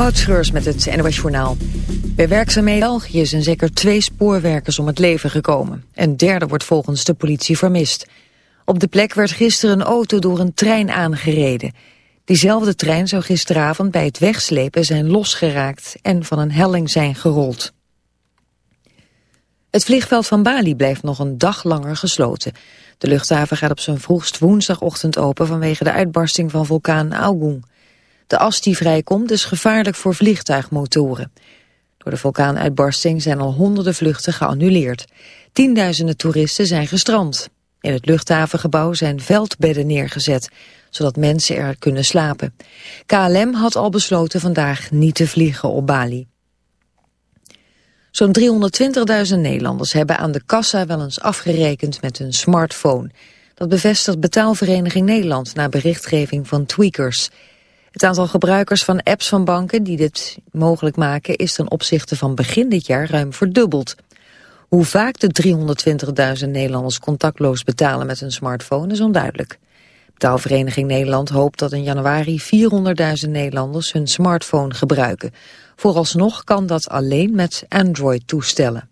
Moutschreurs met het NOS Journaal. Bij werkzaamheden in België zijn zeker twee spoorwerkers om het leven gekomen. Een derde wordt volgens de politie vermist. Op de plek werd gisteren een auto door een trein aangereden. Diezelfde trein zou gisteravond bij het wegslepen zijn losgeraakt en van een helling zijn gerold. Het vliegveld van Bali blijft nog een dag langer gesloten. De luchthaven gaat op zijn vroegst woensdagochtend open vanwege de uitbarsting van vulkaan Agung. De as die vrijkomt is gevaarlijk voor vliegtuigmotoren. Door de vulkaanuitbarsting zijn al honderden vluchten geannuleerd. Tienduizenden toeristen zijn gestrand. In het luchthavengebouw zijn veldbedden neergezet, zodat mensen er kunnen slapen. KLM had al besloten vandaag niet te vliegen op Bali. Zo'n 320.000 Nederlanders hebben aan de kassa wel eens afgerekend met hun smartphone. Dat bevestigt Betaalvereniging Nederland na berichtgeving van Tweakers. Het aantal gebruikers van apps van banken die dit mogelijk maken... is ten opzichte van begin dit jaar ruim verdubbeld. Hoe vaak de 320.000 Nederlanders contactloos betalen met hun smartphone is onduidelijk. Betaalvereniging Nederland hoopt dat in januari 400.000 Nederlanders hun smartphone gebruiken. Vooralsnog kan dat alleen met Android-toestellen.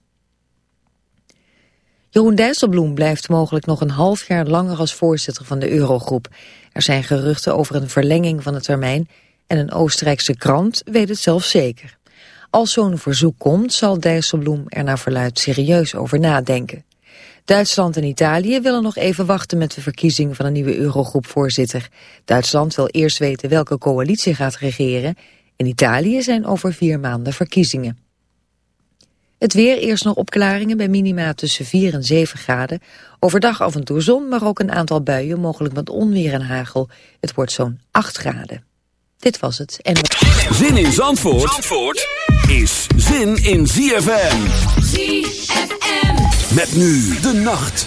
Jeroen Dijsselbloem blijft mogelijk nog een half jaar langer als voorzitter van de Eurogroep. Er zijn geruchten over een verlenging van de termijn en een Oostenrijkse krant weet het zelf zeker. Als zo'n verzoek komt, zal Dijsselbloem er naar verluid serieus over nadenken. Duitsland en Italië willen nog even wachten met de verkiezing van een nieuwe Eurogroepvoorzitter. Duitsland wil eerst weten welke coalitie gaat regeren. In Italië zijn over vier maanden verkiezingen. Het weer, eerst nog opklaringen bij minima tussen 4 en 7 graden. Overdag af en toe zon, maar ook een aantal buien, mogelijk met onweer en hagel. Het wordt zo'n 8 graden. Dit was het. En... Zin in Zandvoort, Zandvoort is zin in ZFM. ZFM. Met nu de nacht.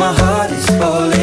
my heart is falling.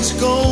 things go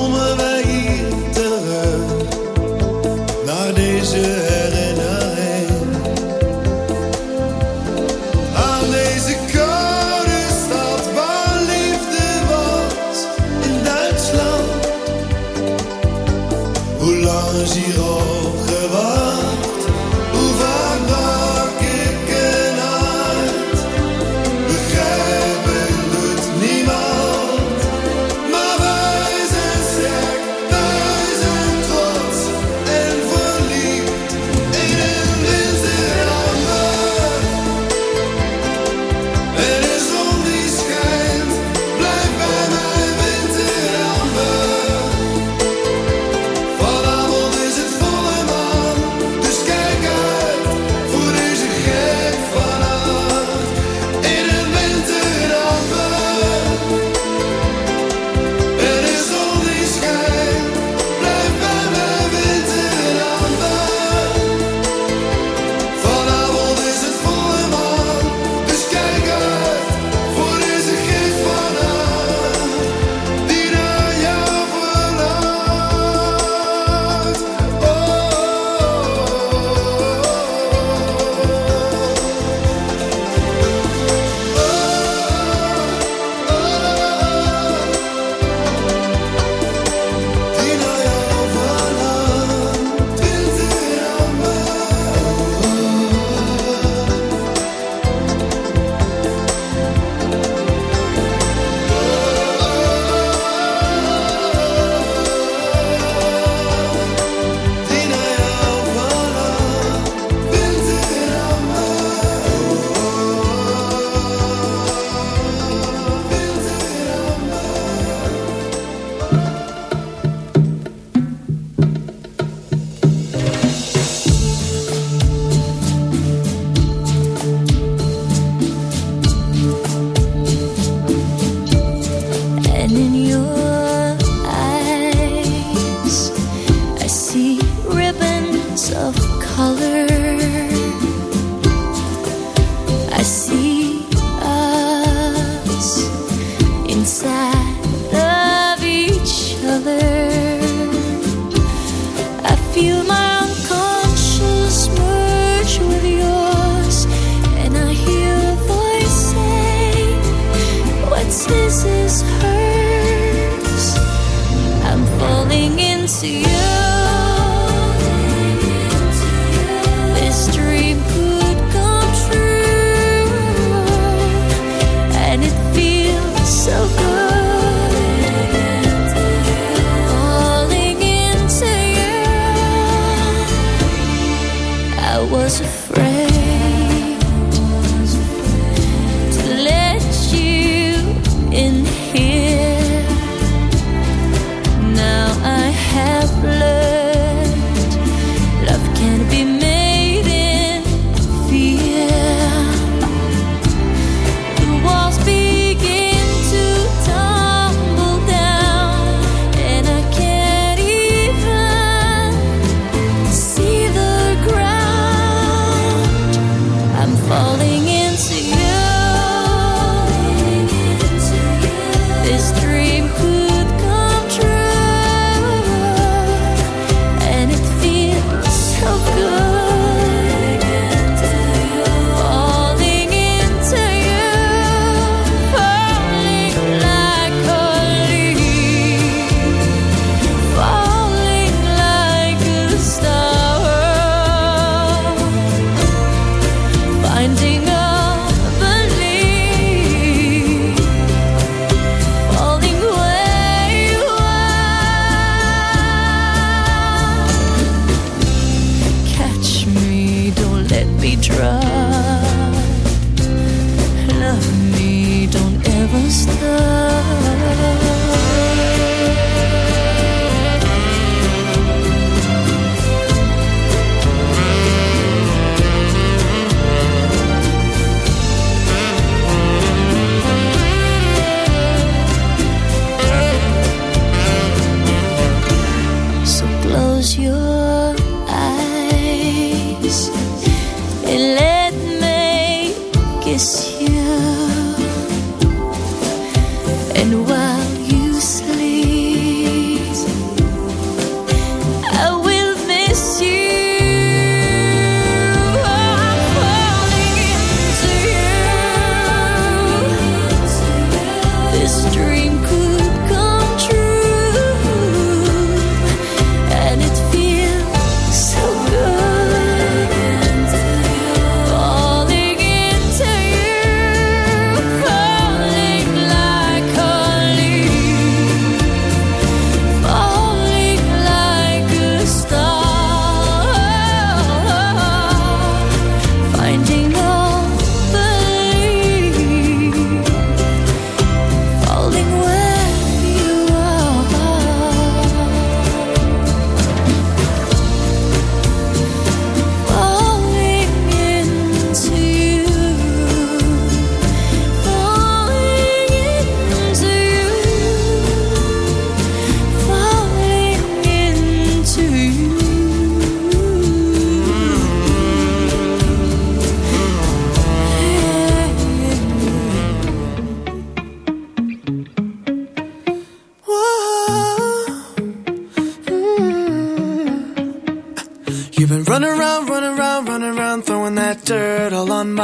falling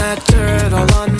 that dirt all on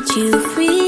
Set you free.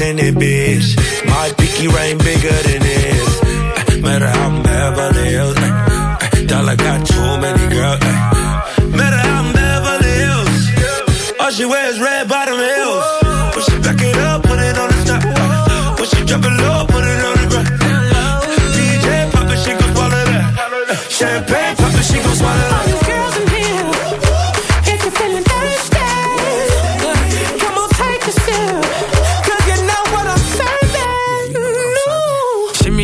and it, bitch.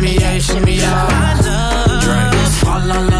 shimmy, yeah, shimmy, yeah. Drink, la la.